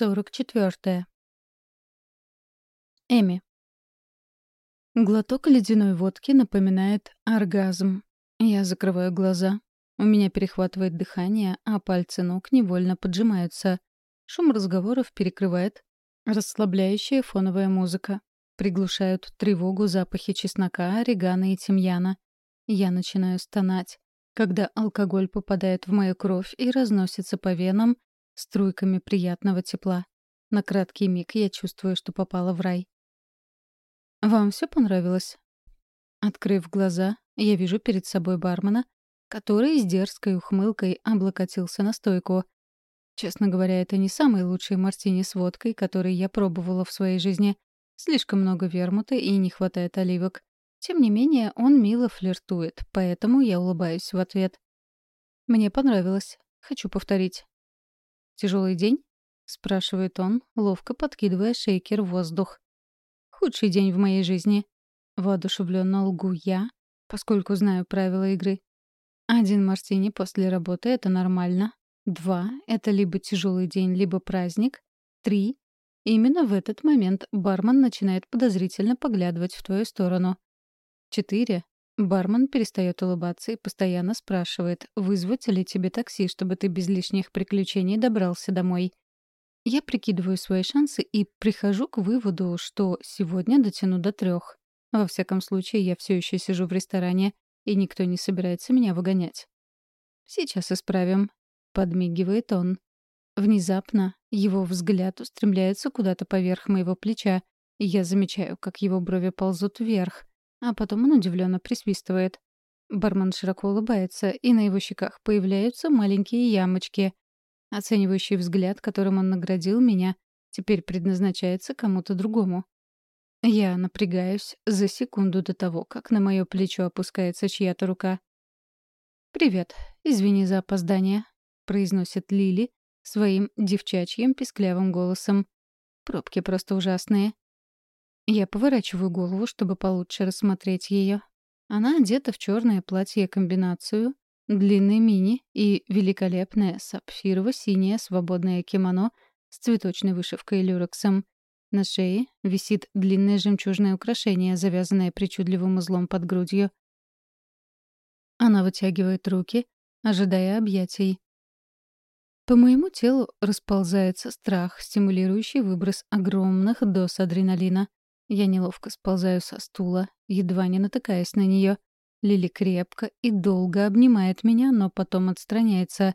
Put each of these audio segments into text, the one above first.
44. Эми. Глоток ледяной водки напоминает оргазм. Я закрываю глаза. У меня перехватывает дыхание, а пальцы ног невольно поджимаются. Шум разговоров перекрывает расслабляющая фоновая музыка. Приглушают тревогу запахи чеснока, орегано и тимьяна. Я начинаю стонать, когда алкоголь попадает в мою кровь и разносится по венам, струйками приятного тепла. На краткий миг я чувствую, что попала в рай. «Вам все понравилось?» Открыв глаза, я вижу перед собой бармена, который с дерзкой ухмылкой облокотился на стойку. Честно говоря, это не самый лучший мартини с водкой, который я пробовала в своей жизни. Слишком много вермута и не хватает оливок. Тем не менее, он мило флиртует, поэтому я улыбаюсь в ответ. «Мне понравилось. Хочу повторить». «Тяжелый день?» — спрашивает он, ловко подкидывая шейкер в воздух. «Худший день в моей жизни». Воодушевленно лгу я, поскольку знаю правила игры. Один мартини после работы — это нормально. Два — это либо тяжелый день, либо праздник. Три — именно в этот момент бармен начинает подозрительно поглядывать в твою сторону. Четыре Бармен перестает улыбаться и постоянно спрашивает, вызвать ли тебе такси, чтобы ты без лишних приключений добрался домой. Я прикидываю свои шансы и прихожу к выводу, что сегодня дотяну до трех. Во всяком случае, я все еще сижу в ресторане, и никто не собирается меня выгонять. «Сейчас исправим», — подмигивает он. Внезапно его взгляд устремляется куда-то поверх моего плеча, и я замечаю, как его брови ползут вверх, а потом он удивленно присвистывает. Бармен широко улыбается, и на его щеках появляются маленькие ямочки. Оценивающий взгляд, которым он наградил меня, теперь предназначается кому-то другому. Я напрягаюсь за секунду до того, как на мое плечо опускается чья-то рука. «Привет. Извини за опоздание», — произносит Лили своим девчачьим писклявым голосом. «Пробки просто ужасные. Я поворачиваю голову, чтобы получше рассмотреть ее. Она одета в черное платье-комбинацию, длинный мини и великолепное сапфирово-синее свободное кимоно с цветочной вышивкой люрексом. На шее висит длинное жемчужное украшение, завязанное причудливым узлом под грудью. Она вытягивает руки, ожидая объятий. По моему телу расползается страх, стимулирующий выброс огромных доз адреналина. Я неловко сползаю со стула, едва не натыкаясь на нее. Лили крепко и долго обнимает меня, но потом отстраняется.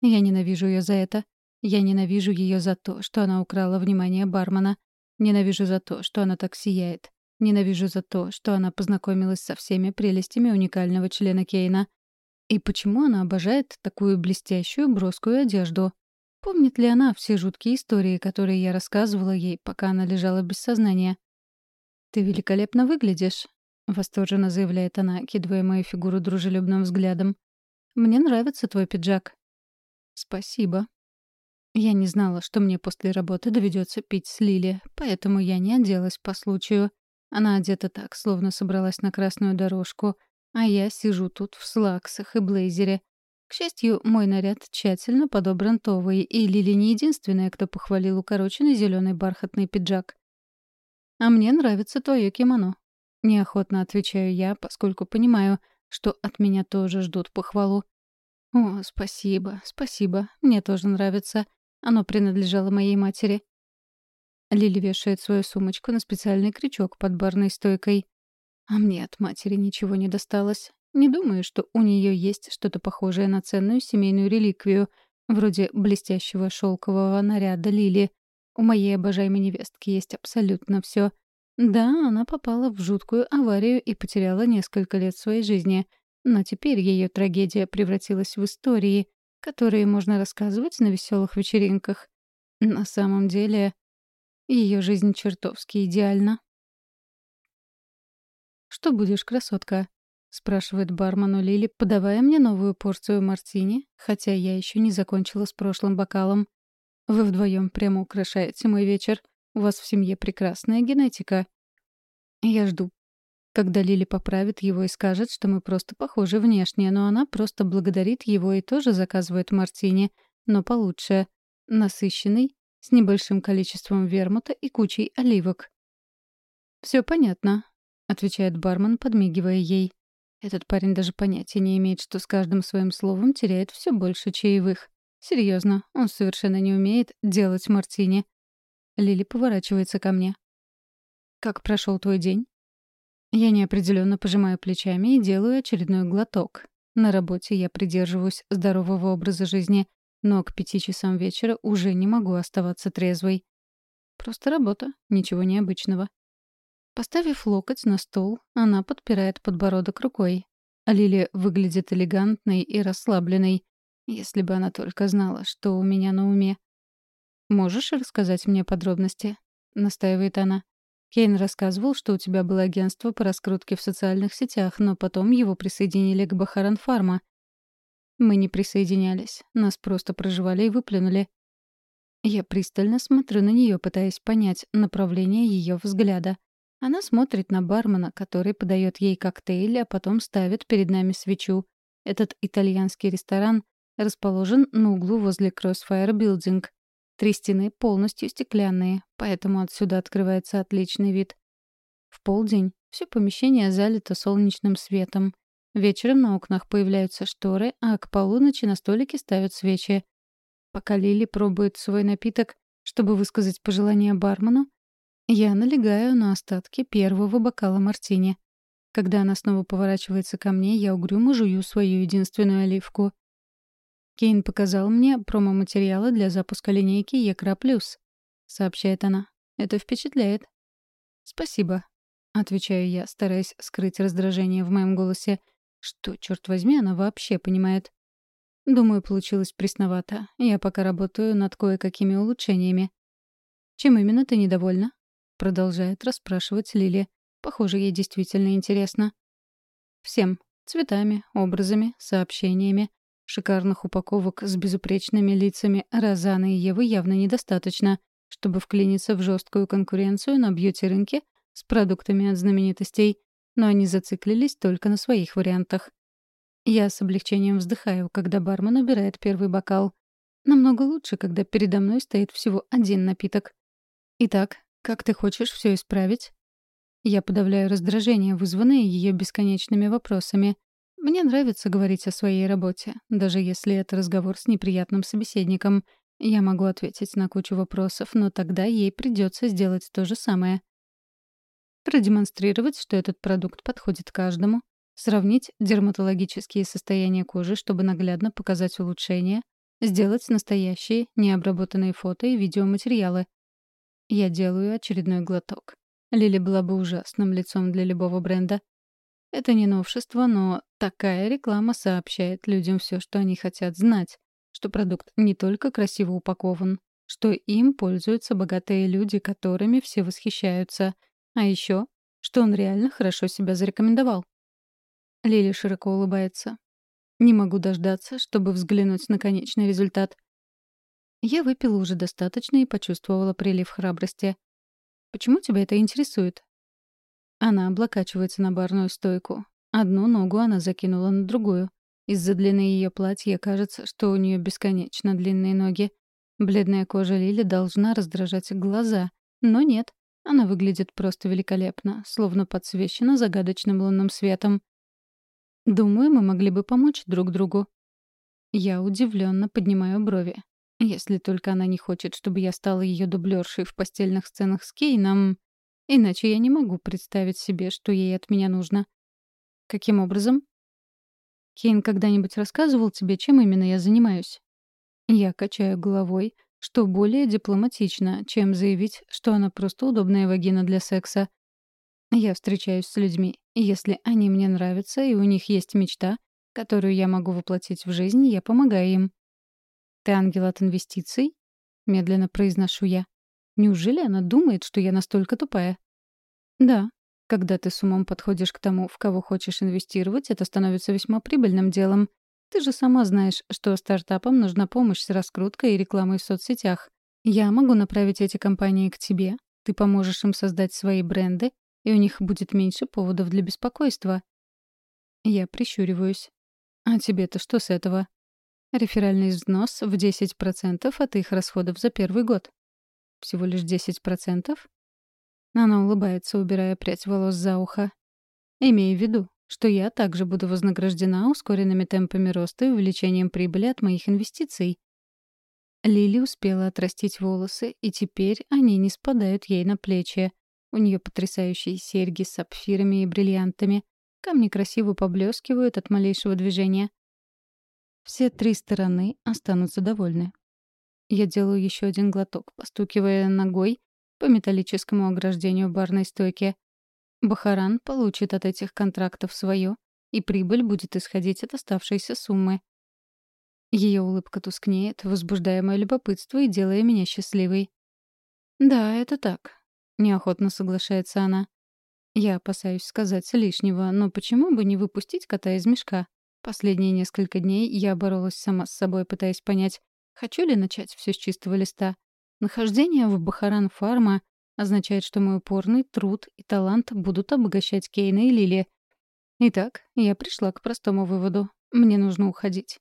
Я ненавижу ее за это. Я ненавижу ее за то, что она украла внимание бармена. Ненавижу за то, что она так сияет. Ненавижу за то, что она познакомилась со всеми прелестями уникального члена Кейна. И почему она обожает такую блестящую броскую одежду? Помнит ли она все жуткие истории, которые я рассказывала ей, пока она лежала без сознания? «Ты великолепно выглядишь», — восторженно заявляет она, кидывая мою фигуру дружелюбным взглядом. «Мне нравится твой пиджак». «Спасибо». Я не знала, что мне после работы доведется пить с Лили, поэтому я не оделась по случаю. Она одета так, словно собралась на красную дорожку, а я сижу тут в слаксах и блейзере. К счастью, мой наряд тщательно подобран Товой, и Лили не единственная, кто похвалил укороченный зеленый бархатный пиджак. «А мне нравится твое кимоно». Неохотно отвечаю я, поскольку понимаю, что от меня тоже ждут похвалу. «О, спасибо, спасибо. Мне тоже нравится. Оно принадлежало моей матери». Лили вешает свою сумочку на специальный крючок под барной стойкой. А мне от матери ничего не досталось. Не думаю, что у нее есть что-то похожее на ценную семейную реликвию, вроде блестящего шелкового наряда Лили. У моей обожаемой невестки есть абсолютно все. Да, она попала в жуткую аварию и потеряла несколько лет своей жизни, но теперь ее трагедия превратилась в истории, которые можно рассказывать на веселых вечеринках. На самом деле, ее жизнь чертовски идеальна. «Что будешь, красотка?» — спрашивает бармен у Лили, подавая мне новую порцию мартини, хотя я еще не закончила с прошлым бокалом. Вы вдвоем прямо украшаете мой вечер. У вас в семье прекрасная генетика. Я жду, когда Лили поправит его и скажет, что мы просто похожи внешне, но она просто благодарит его и тоже заказывает мартини, но получше. Насыщенный, с небольшим количеством вермута и кучей оливок. «Все понятно», — отвечает бармен, подмигивая ей. Этот парень даже понятия не имеет, что с каждым своим словом теряет все больше чаевых. Серьезно, он совершенно не умеет делать мартини. Лили поворачивается ко мне. «Как прошел твой день?» Я неопределенно пожимаю плечами и делаю очередной глоток. На работе я придерживаюсь здорового образа жизни, но к пяти часам вечера уже не могу оставаться трезвой. Просто работа, ничего необычного. Поставив локоть на стол, она подпирает подбородок рукой. Лили выглядит элегантной и расслабленной, если бы она только знала, что у меня на уме. «Можешь рассказать мне подробности?» — настаивает она. Кейн рассказывал, что у тебя было агентство по раскрутке в социальных сетях, но потом его присоединили к Бахаран Фарма. Мы не присоединялись, нас просто проживали и выплюнули. Я пристально смотрю на нее, пытаясь понять направление ее взгляда. Она смотрит на бармена, который подает ей коктейль, а потом ставит перед нами свечу. Этот итальянский ресторан расположен на углу возле Crossfire Building. Три стены полностью стеклянные, поэтому отсюда открывается отличный вид. В полдень все помещение залито солнечным светом. Вечером на окнах появляются шторы, а к полуночи на столике ставят свечи. Пока Лили пробует свой напиток, чтобы высказать пожелание бармену, я налегаю на остатки первого бокала мартини. Когда она снова поворачивается ко мне, я угрюмо жую свою единственную оливку. Кейн показал мне промо-материалы для запуска линейки Екра Плюс, сообщает она. Это впечатляет. Спасибо, отвечаю я, стараясь скрыть раздражение в моем голосе. Что, черт возьми, она вообще понимает? Думаю, получилось пресновато. Я пока работаю над кое-какими улучшениями. Чем именно ты недовольна? Продолжает расспрашивать Лили. Похоже, ей действительно интересно. Всем. Цветами, образами, сообщениями. Шикарных упаковок с безупречными лицами Розаны и Евы явно недостаточно, чтобы вклиниться в жесткую конкуренцию на бьюти-рынке с продуктами от знаменитостей, но они зациклились только на своих вариантах. Я с облегчением вздыхаю, когда бармен убирает первый бокал. Намного лучше, когда передо мной стоит всего один напиток. Итак, как ты хочешь все исправить? Я подавляю раздражение, вызванное ее бесконечными вопросами. Мне нравится говорить о своей работе, даже если это разговор с неприятным собеседником. Я могу ответить на кучу вопросов, но тогда ей придется сделать то же самое. Продемонстрировать, что этот продукт подходит каждому, сравнить дерматологические состояния кожи, чтобы наглядно показать улучшения, сделать настоящие, необработанные фото и видеоматериалы. Я делаю очередной глоток. Лили была бы ужасным лицом для любого бренда. Это не новшество, но такая реклама сообщает людям все, что они хотят знать, что продукт не только красиво упакован, что им пользуются богатые люди, которыми все восхищаются, а еще, что он реально хорошо себя зарекомендовал. Лили широко улыбается. Не могу дождаться, чтобы взглянуть на конечный результат. Я выпила уже достаточно и почувствовала прилив храбрости. «Почему тебя это интересует?» Она облокачивается на барную стойку. Одну ногу она закинула на другую. Из-за длины ее платья кажется, что у нее бесконечно длинные ноги. Бледная кожа Лили должна раздражать глаза. Но нет, она выглядит просто великолепно, словно подсвечена загадочным лунным светом. Думаю, мы могли бы помочь друг другу. Я удивленно поднимаю брови. Если только она не хочет, чтобы я стала ее дублершей в постельных сценах с Кейном, Иначе я не могу представить себе, что ей от меня нужно. Каким образом? Кейн когда-нибудь рассказывал тебе, чем именно я занимаюсь? Я качаю головой, что более дипломатично, чем заявить, что она просто удобная вагина для секса. Я встречаюсь с людьми, если они мне нравятся, и у них есть мечта, которую я могу воплотить в жизнь, я помогаю им. «Ты ангел от инвестиций?» — медленно произношу я. Неужели она думает, что я настолько тупая? Да. Когда ты с умом подходишь к тому, в кого хочешь инвестировать, это становится весьма прибыльным делом. Ты же сама знаешь, что стартапам нужна помощь с раскруткой и рекламой в соцсетях. Я могу направить эти компании к тебе. Ты поможешь им создать свои бренды, и у них будет меньше поводов для беспокойства. Я прищуриваюсь. А тебе-то что с этого? Реферальный взнос в 10% от их расходов за первый год. Всего лишь 10%? Она улыбается, убирая прядь волос за ухо. Имея в виду, что я также буду вознаграждена ускоренными темпами роста и увеличением прибыли от моих инвестиций. Лили успела отрастить волосы, и теперь они не спадают ей на плечи. У нее потрясающие серьги с сапфирами и бриллиантами. Камни красиво поблескивают от малейшего движения. Все три стороны останутся довольны. Я делаю еще один глоток, постукивая ногой по металлическому ограждению барной стойки. Бахаран получит от этих контрактов свое, и прибыль будет исходить от оставшейся суммы. Ее улыбка тускнеет, возбуждая мое любопытство и делая меня счастливой. «Да, это так», — неохотно соглашается она. Я опасаюсь сказать лишнего, но почему бы не выпустить кота из мешка? Последние несколько дней я боролась сама с собой, пытаясь понять, хочу ли начать все с чистого листа. Нахождение в Бахаран-фарма означает, что мой упорный труд и талант будут обогащать Кейна и Лили. Итак, я пришла к простому выводу. Мне нужно уходить.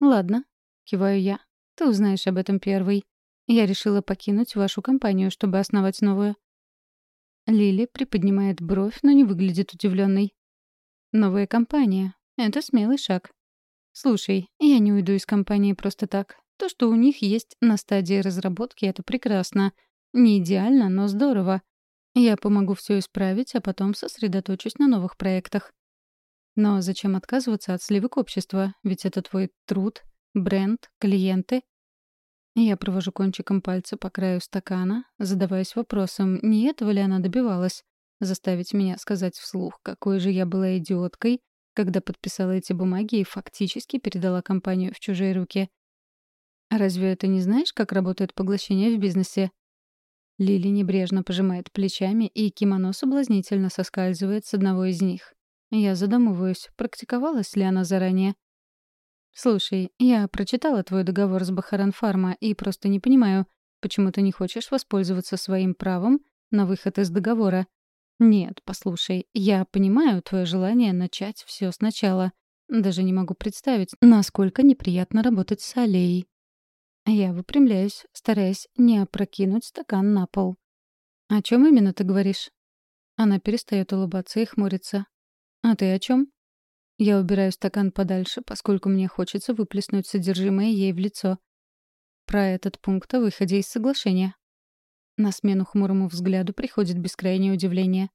«Ладно», — киваю я. «Ты узнаешь об этом первый. Я решила покинуть вашу компанию, чтобы основать новую. Лили приподнимает бровь, но не выглядит удивленной. «Новая компания. Это смелый шаг. Слушай, я не уйду из компании просто так. То, что у них есть на стадии разработки, это прекрасно. Не идеально, но здорово. Я помогу все исправить, а потом сосредоточусь на новых проектах. Но зачем отказываться от сливок общества? Ведь это твой труд, бренд, клиенты. Я провожу кончиком пальца по краю стакана, задаваясь вопросом, не этого ли она добивалась, заставить меня сказать вслух, какой же я была идиоткой, когда подписала эти бумаги и фактически передала компанию в чужие руки. «Разве это не знаешь, как работает поглощение в бизнесе?» Лили небрежно пожимает плечами, и кимоно соблазнительно соскальзывает с одного из них. Я задумываюсь, практиковалась ли она заранее. «Слушай, я прочитала твой договор с Бахаранфарма и просто не понимаю, почему ты не хочешь воспользоваться своим правом на выход из договора. Нет, послушай, я понимаю твое желание начать все сначала. Даже не могу представить, насколько неприятно работать с Алией. Я выпрямляюсь, стараясь не опрокинуть стакан на пол. «О чем именно ты говоришь?» Она перестает улыбаться и хмурится. «А ты о чем? Я убираю стакан подальше, поскольку мне хочется выплеснуть содержимое ей в лицо. Про этот пункт о выходе из соглашения. На смену хмурому взгляду приходит бескрайнее удивление.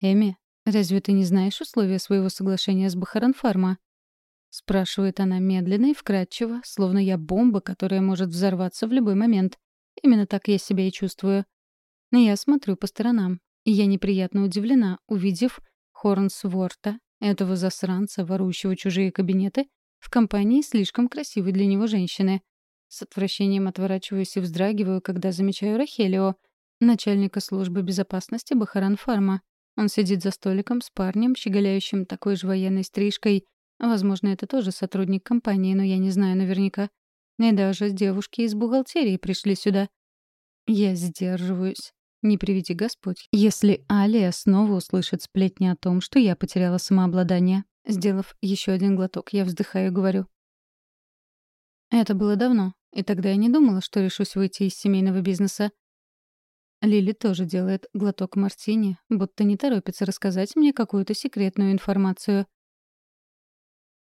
«Эми, разве ты не знаешь условия своего соглашения с Бахаранфарма?» Спрашивает она медленно и вкрадчиво, словно я бомба, которая может взорваться в любой момент. Именно так я себя и чувствую. Но я смотрю по сторонам, и я неприятно удивлена, увидев Хорнсворта этого засранца, ворующего чужие кабинеты, в компании слишком красивой для него женщины. С отвращением отворачиваюсь и вздрагиваю, когда замечаю Рахелио, начальника службы безопасности Бахаран Фарма. Он сидит за столиком с парнем, щеголяющим такой же военной стрижкой. Возможно, это тоже сотрудник компании, но я не знаю наверняка. И даже девушки из бухгалтерии пришли сюда. Я сдерживаюсь. Не приведи Господь, если Алия снова услышит сплетни о том, что я потеряла самообладание. Сделав еще один глоток, я вздыхаю и говорю. Это было давно, и тогда я не думала, что решусь выйти из семейного бизнеса. Лили тоже делает глоток мартини, будто не торопится рассказать мне какую-то секретную информацию.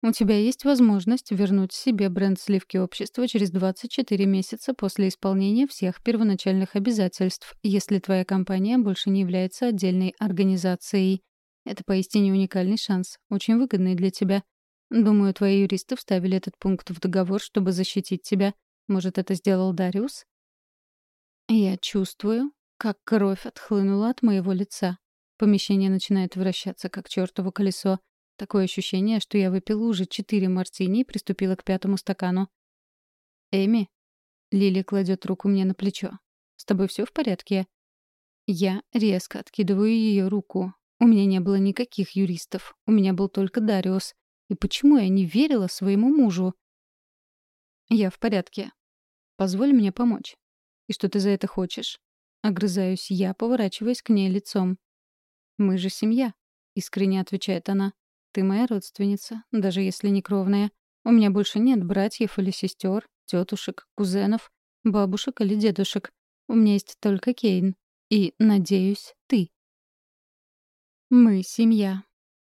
У тебя есть возможность вернуть себе бренд сливки общества через 24 месяца после исполнения всех первоначальных обязательств, если твоя компания больше не является отдельной организацией. Это поистине уникальный шанс, очень выгодный для тебя. Думаю, твои юристы вставили этот пункт в договор, чтобы защитить тебя. Может, это сделал Дариус? Я чувствую, как кровь отхлынула от моего лица. Помещение начинает вращаться, как чертово колесо. Такое ощущение, что я выпила уже четыре мартини и приступила к пятому стакану. «Эми?» Лили кладет руку мне на плечо. «С тобой все в порядке?» Я резко откидываю ее руку. У меня не было никаких юристов. У меня был только Дариус. И почему я не верила своему мужу? «Я в порядке. Позволь мне помочь. И что ты за это хочешь?» Огрызаюсь я, поворачиваясь к ней лицом. «Мы же семья», — искренне отвечает она. Ты моя родственница, даже если не кровная. У меня больше нет братьев или сестер, тетушек, кузенов, бабушек или дедушек. У меня есть только Кейн. И, надеюсь, ты. Мы — семья.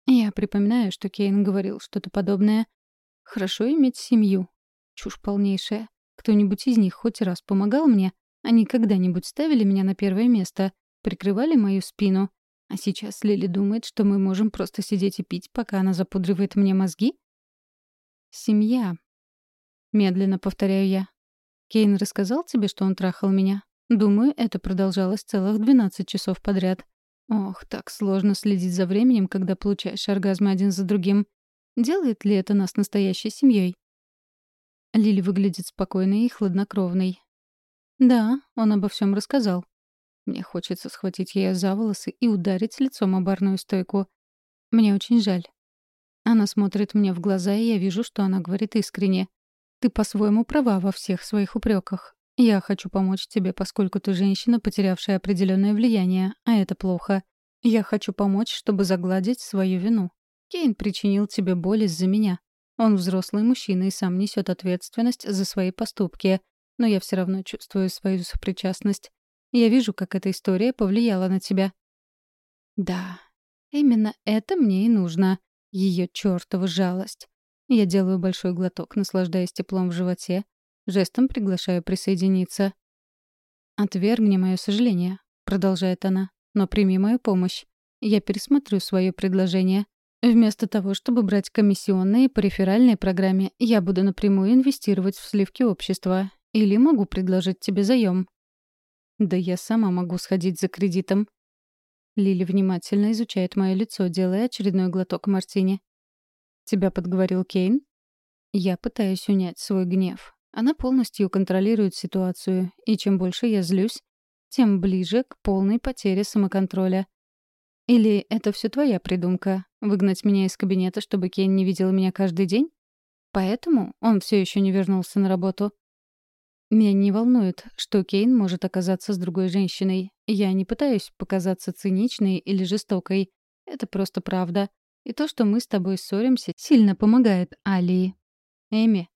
Я припоминаю, что Кейн говорил что-то подобное. Хорошо иметь семью. Чушь полнейшая. Кто-нибудь из них хоть раз помогал мне? Они когда-нибудь ставили меня на первое место? Прикрывали мою спину? А сейчас Лили думает, что мы можем просто сидеть и пить, пока она запудривает мне мозги? Семья. Медленно повторяю я. Кейн рассказал тебе, что он трахал меня? Думаю, это продолжалось целых 12 часов подряд. Ох, так сложно следить за временем, когда получаешь оргазмы один за другим. Делает ли это нас настоящей семьей? Лили выглядит спокойной и хладнокровной. Да, он обо всем рассказал. Мне хочется схватить ее за волосы и ударить лицом о барную стойку. Мне очень жаль. Она смотрит мне в глаза, и я вижу, что она говорит искренне. Ты по-своему права во всех своих упреках. Я хочу помочь тебе, поскольку ты женщина, потерявшая определенное влияние, а это плохо. Я хочу помочь, чтобы загладить свою вину. Кейн причинил тебе боль из-за меня. Он взрослый мужчина и сам несет ответственность за свои поступки, но я все равно чувствую свою сопричастность. Я вижу, как эта история повлияла на тебя. Да, именно это мне и нужно. Ее чертова жалость. Я делаю большой глоток, наслаждаясь теплом в животе, жестом приглашаю присоединиться. «Отвергни мое сожаление», — продолжает она, — «но прими мою помощь. Я пересмотрю свое предложение. Вместо того, чтобы брать комиссионные по реферальной программе, я буду напрямую инвестировать в сливки общества. Или могу предложить тебе заем. Да я сама могу сходить за кредитом. Лили внимательно изучает мое лицо, делая очередной глоток мартини. «Тебя подговорил Кейн?» Я пытаюсь унять свой гнев. Она полностью контролирует ситуацию, и чем больше я злюсь, тем ближе к полной потере самоконтроля. Или это все твоя придумка — выгнать меня из кабинета, чтобы Кейн не видел меня каждый день? Поэтому он все еще не вернулся на работу. Меня не волнует, что Кейн может оказаться с другой женщиной. Я не пытаюсь показаться циничной или жестокой. Это просто правда. И то, что мы с тобой ссоримся, сильно помогает Алии. Эми,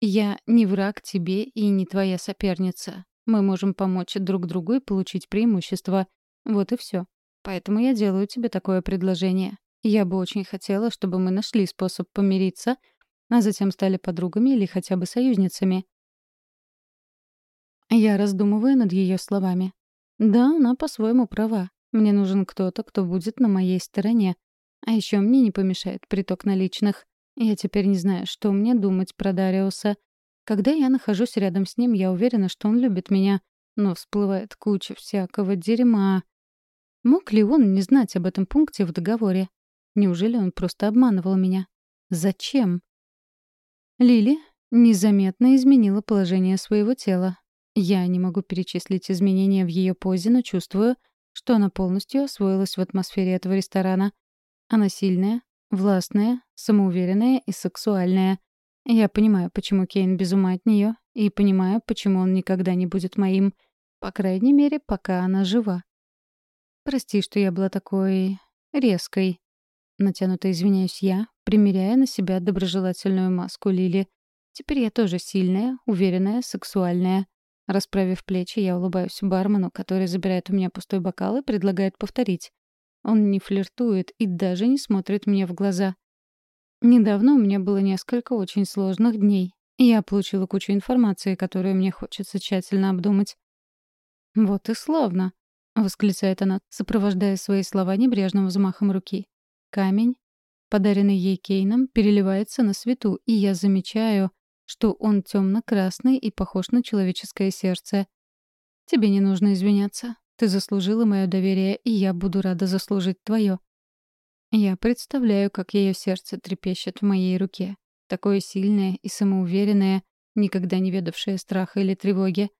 я не враг тебе и не твоя соперница. Мы можем помочь друг другу и получить преимущество. Вот и все. Поэтому я делаю тебе такое предложение. Я бы очень хотела, чтобы мы нашли способ помириться, а затем стали подругами или хотя бы союзницами. Я раздумываю над ее словами. Да, она по-своему права. Мне нужен кто-то, кто будет на моей стороне, а еще мне не помешает приток наличных. Я теперь не знаю, что мне думать про Дариуса. Когда я нахожусь рядом с ним, я уверена, что он любит меня. Но всплывает куча всякого дерьма. Мог ли он не знать об этом пункте в договоре? Неужели он просто обманывал меня? Зачем? Лили незаметно изменила положение своего тела. Я не могу перечислить изменения в ее позе, но чувствую, что она полностью освоилась в атмосфере этого ресторана. Она сильная, властная, самоуверенная и сексуальная. Я понимаю, почему Кейн без ума от нее, и понимаю, почему он никогда не будет моим. По крайней мере, пока она жива. Прости, что я была такой... резкой. Натянуто извиняюсь я, примеряя на себя доброжелательную маску Лили. Теперь я тоже сильная, уверенная, сексуальная. Расправив плечи, я улыбаюсь бармену, который забирает у меня пустой бокал и предлагает повторить. Он не флиртует и даже не смотрит мне в глаза. Недавно у меня было несколько очень сложных дней. Я получила кучу информации, которую мне хочется тщательно обдумать. «Вот и славно!» — восклицает она, сопровождая свои слова небрежным взмахом руки. Камень, подаренный ей Кейном, переливается на свету, и я замечаю, что он темно-красный и похож на человеческое сердце. «Тебе не нужно извиняться. Ты заслужила мое доверие, и я буду рада заслужить твое. Я представляю, как ее сердце трепещет в моей руке. Такое сильное и самоуверенное, никогда не ведавшее страха или тревоги.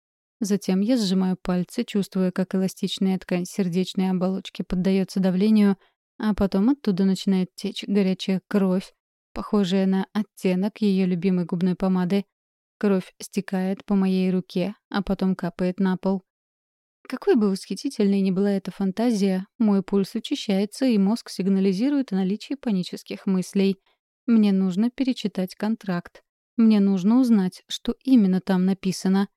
Затем я сжимаю пальцы, чувствуя, как эластичная ткань сердечной оболочки поддается давлению, а потом оттуда начинает течь горячая кровь, похожая на оттенок ее любимой губной помады. Кровь стекает по моей руке, а потом капает на пол. Какой бы восхитительной ни была эта фантазия, мой пульс учащается, и мозг сигнализирует о наличии панических мыслей. Мне нужно перечитать контракт. Мне нужно узнать, что именно там написано.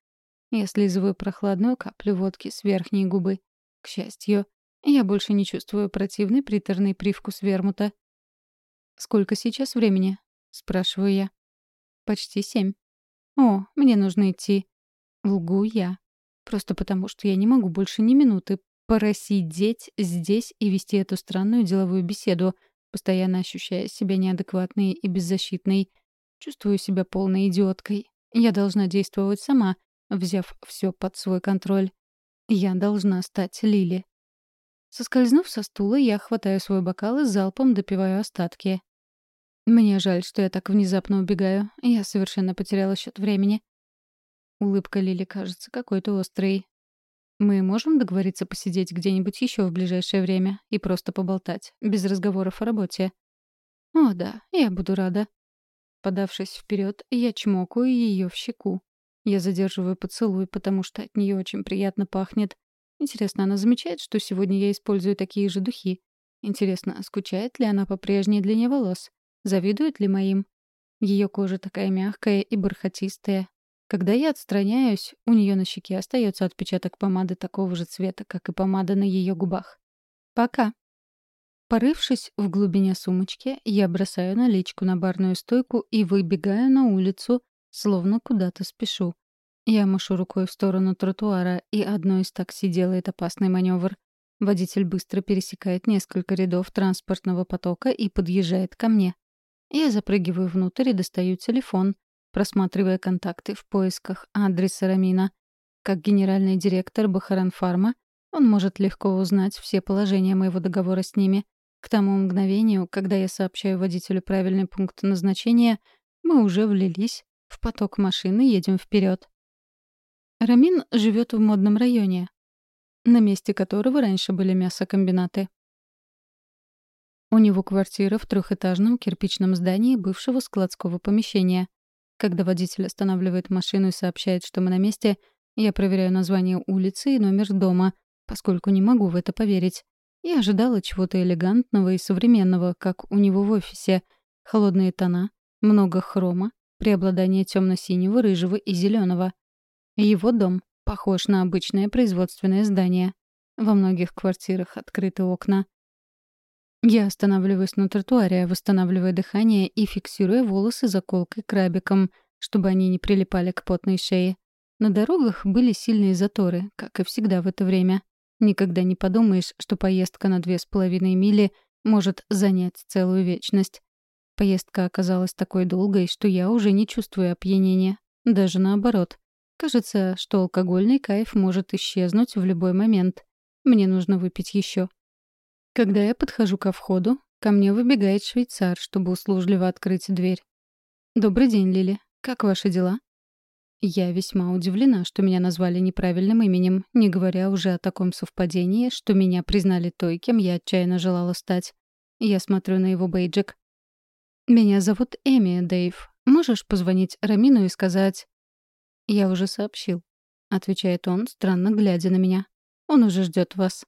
Я слизываю прохладную каплю водки с верхней губы. К счастью, я больше не чувствую противный приторный привкус вермута. «Сколько сейчас времени?» — спрашиваю я. «Почти семь». «О, мне нужно идти». Лгу я. Просто потому, что я не могу больше ни минуты поросидеть здесь и вести эту странную деловую беседу, постоянно ощущая себя неадекватной и беззащитной. Чувствую себя полной идиоткой. Я должна действовать сама, взяв все под свой контроль. Я должна стать Лили. Соскользнув со стула, я хватаю свой бокал и залпом допиваю остатки. Мне жаль, что я так внезапно убегаю. Я совершенно потеряла счет времени. Улыбка Лили кажется какой-то острой. Мы можем договориться посидеть где-нибудь еще в ближайшее время и просто поболтать, без разговоров о работе. О, да, я буду рада. Подавшись вперед, я чмокаю ее в щеку. Я задерживаю поцелуй, потому что от нее очень приятно пахнет. Интересно, она замечает, что сегодня я использую такие же духи? Интересно, скучает ли она по прежней длине волос? Завидует ли моим? Ее кожа такая мягкая и бархатистая, когда я отстраняюсь, у нее на щеке остается отпечаток помады такого же цвета, как и помада на ее губах. Пока. Порывшись в глубине сумочки, я бросаю наличку на барную стойку и выбегаю на улицу, словно куда-то спешу. Я машу рукой в сторону тротуара, и одно из такси делает опасный маневр. Водитель быстро пересекает несколько рядов транспортного потока и подъезжает ко мне. Я запрыгиваю внутрь и достаю телефон, просматривая контакты в поисках адреса Рамина. Как генеральный директор Бахаранфарма, он может легко узнать все положения моего договора с ними. К тому мгновению, когда я сообщаю водителю правильный пункт назначения, мы уже влились в поток машины едем вперед. Рамин живет в модном районе, на месте которого раньше были мясокомбинаты. У него квартира в трехэтажном кирпичном здании бывшего складского помещения. Когда водитель останавливает машину и сообщает, что мы на месте, я проверяю название улицы и номер дома, поскольку не могу в это поверить. Я ожидала чего-то элегантного и современного, как у него в офисе. Холодные тона, много хрома, преобладание темно-синего, рыжего и зеленого. Его дом похож на обычное производственное здание. Во многих квартирах открыты окна. Я останавливаюсь на тротуаре, восстанавливая дыхание и фиксируя волосы заколкой-крабиком, чтобы они не прилипали к потной шее. На дорогах были сильные заторы, как и всегда в это время. Никогда не подумаешь, что поездка на две с половиной мили может занять целую вечность. Поездка оказалась такой долгой, что я уже не чувствую опьянения. Даже наоборот. Кажется, что алкогольный кайф может исчезнуть в любой момент. Мне нужно выпить еще. Когда я подхожу ко входу, ко мне выбегает швейцар, чтобы услужливо открыть дверь. «Добрый день, Лили. Как ваши дела?» Я весьма удивлена, что меня назвали неправильным именем, не говоря уже о таком совпадении, что меня признали той, кем я отчаянно желала стать. Я смотрю на его бейджик. «Меня зовут Эми, Дэйв. Можешь позвонить Рамину и сказать...» «Я уже сообщил», — отвечает он, странно глядя на меня. «Он уже ждет вас».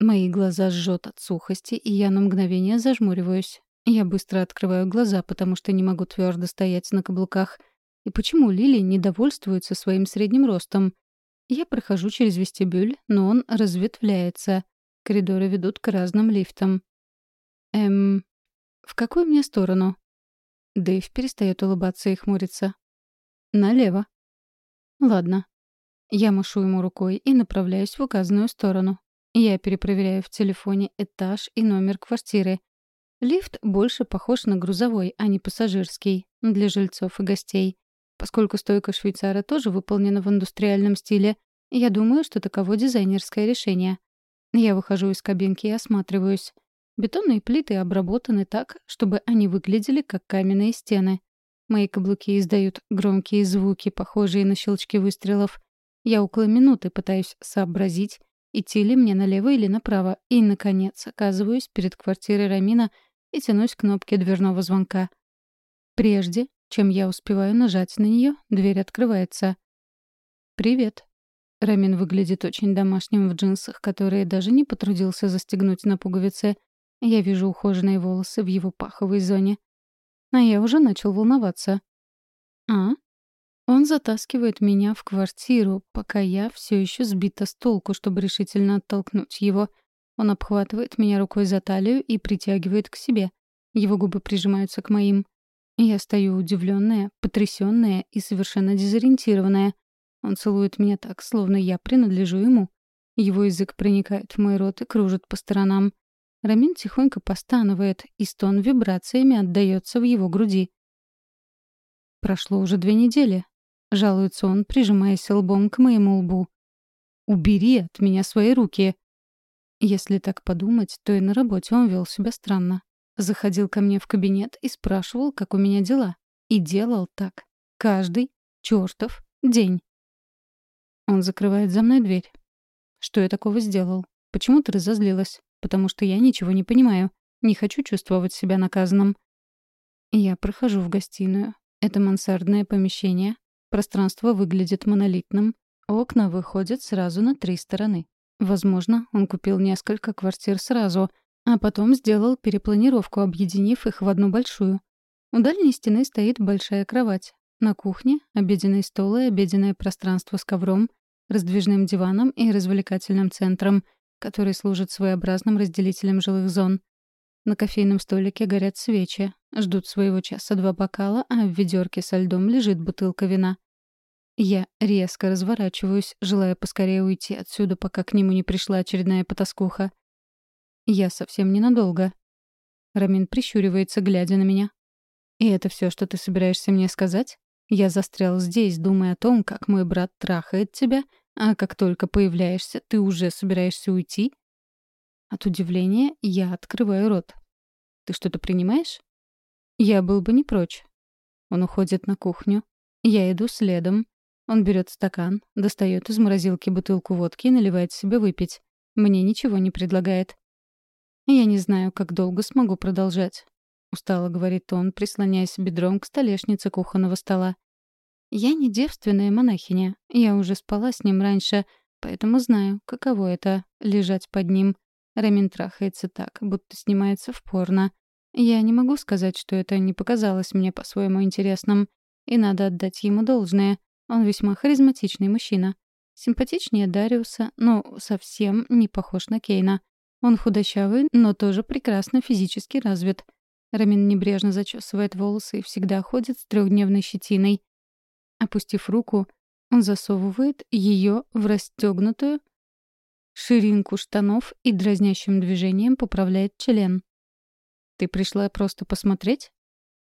Мои глаза жжет от сухости, и я на мгновение зажмуриваюсь. Я быстро открываю глаза, потому что не могу твердо стоять на каблуках. И почему Лили недовольствуется своим средним ростом? Я прохожу через вестибюль, но он разветвляется. Коридоры ведут к разным лифтам. Эм... В какую мне сторону? Дэйв перестает улыбаться и хмуриться. Налево. Ладно. Я машу ему рукой и направляюсь в указанную сторону. Я перепроверяю в телефоне этаж и номер квартиры. Лифт больше похож на грузовой, а не пассажирский, для жильцов и гостей. Поскольку стойка швейцара тоже выполнена в индустриальном стиле, я думаю, что таково дизайнерское решение. Я выхожу из кабинки и осматриваюсь. Бетонные плиты обработаны так, чтобы они выглядели как каменные стены. Мои каблуки издают громкие звуки, похожие на щелчки выстрелов. Я около минуты пытаюсь сообразить, идти ли мне налево или направо, и, наконец, оказываюсь перед квартирой Рамина и тянусь к кнопке дверного звонка. Прежде, чем я успеваю нажать на нее, дверь открывается. «Привет». Рамин выглядит очень домашним в джинсах, которые даже не потрудился застегнуть на пуговице. Я вижу ухоженные волосы в его паховой зоне. А я уже начал волноваться. «А?» Он затаскивает меня в квартиру, пока я все еще сбита с толку, чтобы решительно оттолкнуть его. Он обхватывает меня рукой за талию и притягивает к себе. Его губы прижимаются к моим. Я стою удивленная, потрясенная и совершенно дезориентированная. Он целует меня так, словно я принадлежу ему. Его язык проникает в мой рот и кружит по сторонам. Рамин тихонько постанывает, и стон вибрациями отдается в его груди. Прошло уже две недели. — жалуется он, прижимаясь лбом к моему лбу. «Убери от меня свои руки!» Если так подумать, то и на работе он вел себя странно. Заходил ко мне в кабинет и спрашивал, как у меня дела. И делал так. Каждый чертов день. Он закрывает за мной дверь. Что я такого сделал? Почему ты разозлилась? Потому что я ничего не понимаю. Не хочу чувствовать себя наказанным. Я прохожу в гостиную. Это мансардное помещение, Пространство выглядит монолитным. Окна выходят сразу на три стороны. Возможно, он купил несколько квартир сразу, а потом сделал перепланировку, объединив их в одну большую. У дальней стены стоит большая кровать. На кухне — обеденный стол и обеденное пространство с ковром, раздвижным диваном и развлекательным центром, который служит своеобразным разделителем жилых зон. На кофейном столике горят свечи, ждут своего часа два бокала, а в ведерке со льдом лежит бутылка вина. Я резко разворачиваюсь, желая поскорее уйти отсюда, пока к нему не пришла очередная потаскуха. Я совсем ненадолго. Рамин прищуривается, глядя на меня. «И это все, что ты собираешься мне сказать? Я застрял здесь, думая о том, как мой брат трахает тебя, а как только появляешься, ты уже собираешься уйти?» От удивления я открываю рот. «Ты что-то принимаешь?» «Я был бы не прочь». Он уходит на кухню. Я иду следом. Он берет стакан, достает из морозилки бутылку водки и наливает себе выпить. Мне ничего не предлагает. «Я не знаю, как долго смогу продолжать», — устало говорит он, прислоняясь бедром к столешнице кухонного стола. «Я не девственная монахиня. Я уже спала с ним раньше, поэтому знаю, каково это — лежать под ним. Рамин трахается так, будто снимается в порно. Я не могу сказать, что это не показалось мне по-своему интересным. И надо отдать ему должное. Он весьма харизматичный мужчина. Симпатичнее Дариуса, но совсем не похож на Кейна. Он худощавый, но тоже прекрасно физически развит. Рамин небрежно зачесывает волосы и всегда ходит с трехдневной щетиной. Опустив руку, он засовывает ее в расстегнутую ширинку штанов и дразнящим движением поправляет член. «Ты пришла просто посмотреть?»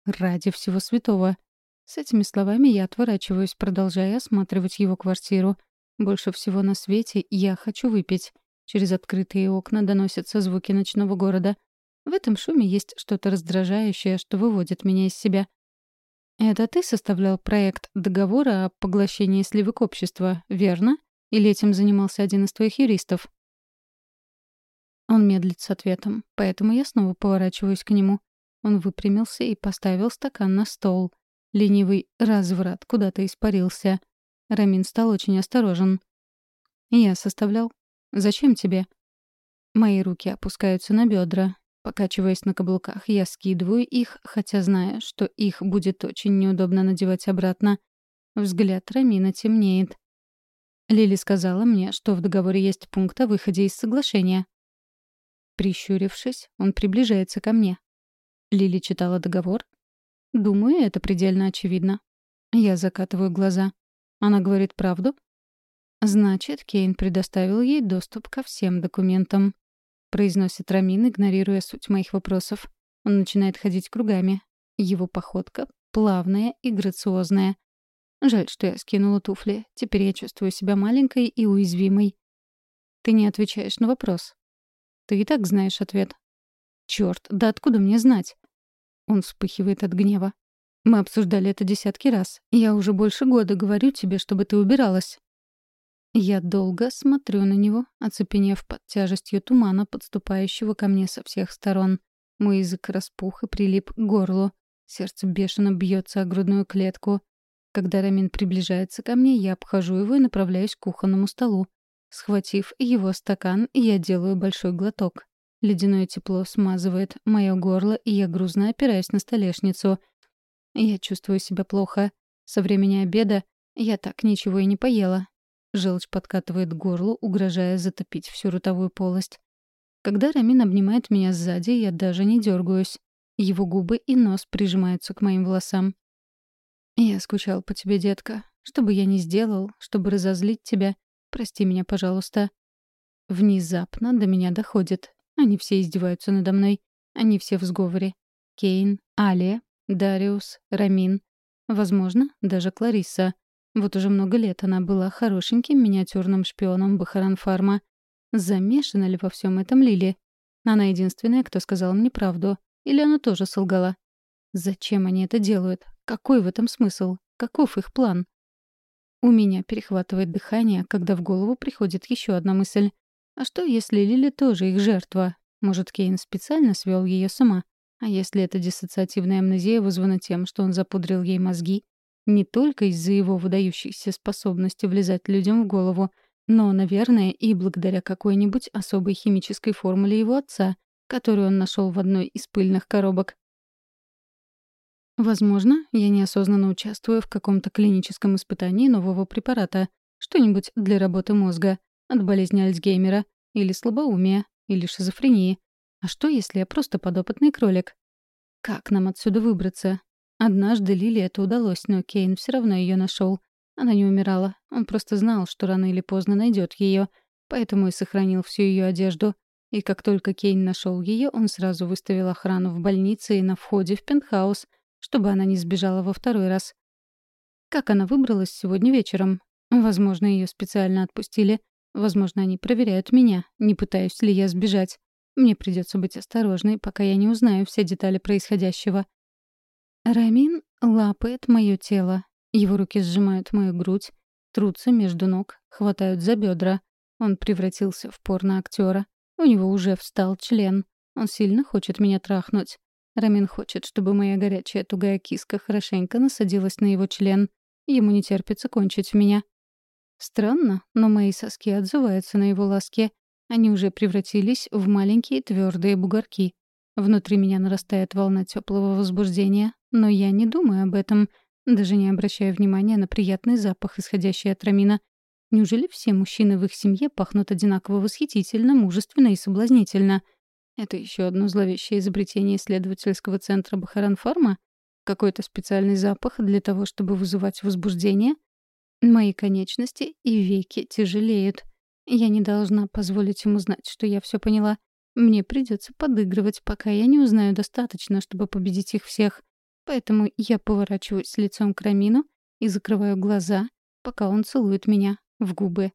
«Ради всего святого». С этими словами я отворачиваюсь, продолжая осматривать его квартиру. Больше всего на свете я хочу выпить. Через открытые окна доносятся звуки ночного города. В этом шуме есть что-то раздражающее, что выводит меня из себя. «Это ты составлял проект договора о поглощении сливок общества, верно?» Или этим занимался один из твоих юристов?» Он медлит с ответом, поэтому я снова поворачиваюсь к нему. Он выпрямился и поставил стакан на стол. Ленивый разврат куда-то испарился. Рамин стал очень осторожен. «Я составлял. Зачем тебе?» Мои руки опускаются на бедра. Покачиваясь на каблуках, я скидываю их, хотя знаю, что их будет очень неудобно надевать обратно. Взгляд Рамина темнеет. Лили сказала мне, что в договоре есть пункт о выходе из соглашения. Прищурившись, он приближается ко мне. Лили читала договор? Думаю, это предельно очевидно. Я закатываю глаза. Она говорит правду? Значит, Кейн предоставил ей доступ ко всем документам. Произносит Рамин, игнорируя суть моих вопросов. Он начинает ходить кругами. Его походка плавная и грациозная. Жаль, что я скинула туфли. Теперь я чувствую себя маленькой и уязвимой. Ты не отвечаешь на вопрос. Ты и так знаешь ответ. Черт, да откуда мне знать? Он вспыхивает от гнева. Мы обсуждали это десятки раз. Я уже больше года говорю тебе, чтобы ты убиралась. Я долго смотрю на него, оцепенев под тяжестью тумана, подступающего ко мне со всех сторон. Мой язык распух и прилип к горлу. Сердце бешено бьется о грудную клетку. Когда Рамин приближается ко мне, я обхожу его и направляюсь к кухонному столу. Схватив его стакан, я делаю большой глоток. Ледяное тепло смазывает мое горло, и я грузно опираюсь на столешницу. Я чувствую себя плохо. Со времени обеда я так ничего и не поела. Желчь подкатывает к горлу, угрожая затопить всю ротовую полость. Когда Рамин обнимает меня сзади, я даже не дергаюсь. Его губы и нос прижимаются к моим волосам. «Я скучал по тебе, детка. Что бы я ни сделал, чтобы разозлить тебя, прости меня, пожалуйста». Внезапно до меня доходит. Они все издеваются надо мной. Они все в сговоре. Кейн, Алия, Дариус, Рамин. Возможно, даже Кларисса. Вот уже много лет она была хорошеньким миниатюрным шпионом Бахаранфарма. Замешана ли во всем этом Лили? Она единственная, кто сказал мне правду. Или она тоже солгала? Зачем они это делают? Какой в этом смысл? Каков их план? У меня перехватывает дыхание, когда в голову приходит еще одна мысль. А что, если Лили тоже их жертва? Может, Кейн специально свел ее сама? А если эта диссоциативная амнезия вызвана тем, что он запудрил ей мозги? Не только из-за его выдающейся способности влезать людям в голову, но, наверное, и благодаря какой-нибудь особой химической формуле его отца, которую он нашел в одной из пыльных коробок. Возможно, я неосознанно участвую в каком-то клиническом испытании нового препарата, что-нибудь для работы мозга, от болезни Альцгеймера, или слабоумия, или шизофрении. А что, если я просто подопытный кролик? Как нам отсюда выбраться? Однажды Лили это удалось, но Кейн все равно ее нашел. Она не умирала. Он просто знал, что рано или поздно найдет ее, поэтому и сохранил всю ее одежду. И как только Кейн нашел ее, он сразу выставил охрану в больнице и на входе в пентхаус, чтобы она не сбежала во второй раз. Как она выбралась сегодня вечером? Возможно, ее специально отпустили. Возможно, они проверяют меня, не пытаюсь ли я сбежать. Мне придется быть осторожной, пока я не узнаю все детали происходящего. Рамин лапает мое тело, его руки сжимают мою грудь, трутся между ног, хватают за бедра. Он превратился в порно-актера. У него уже встал член. Он сильно хочет меня трахнуть. Рамин хочет, чтобы моя горячая тугая киска хорошенько насадилась на его член. Ему не терпится кончить меня. Странно, но мои соски отзываются на его ласки. Они уже превратились в маленькие твердые бугорки. Внутри меня нарастает волна теплого возбуждения, но я не думаю об этом — даже не обращая внимания на приятный запах, исходящий от Рамина. Неужели все мужчины в их семье пахнут одинаково восхитительно, мужественно и соблазнительно? Это еще одно зловещее изобретение исследовательского центра Бахаранфарма? Какой-то специальный запах для того, чтобы вызывать возбуждение? Мои конечности и веки тяжелеют. Я не должна позволить ему знать, что я все поняла. Мне придется подыгрывать, пока я не узнаю достаточно, чтобы победить их всех. Поэтому я поворачиваюсь лицом к Рамину и закрываю глаза, пока он целует меня в губы.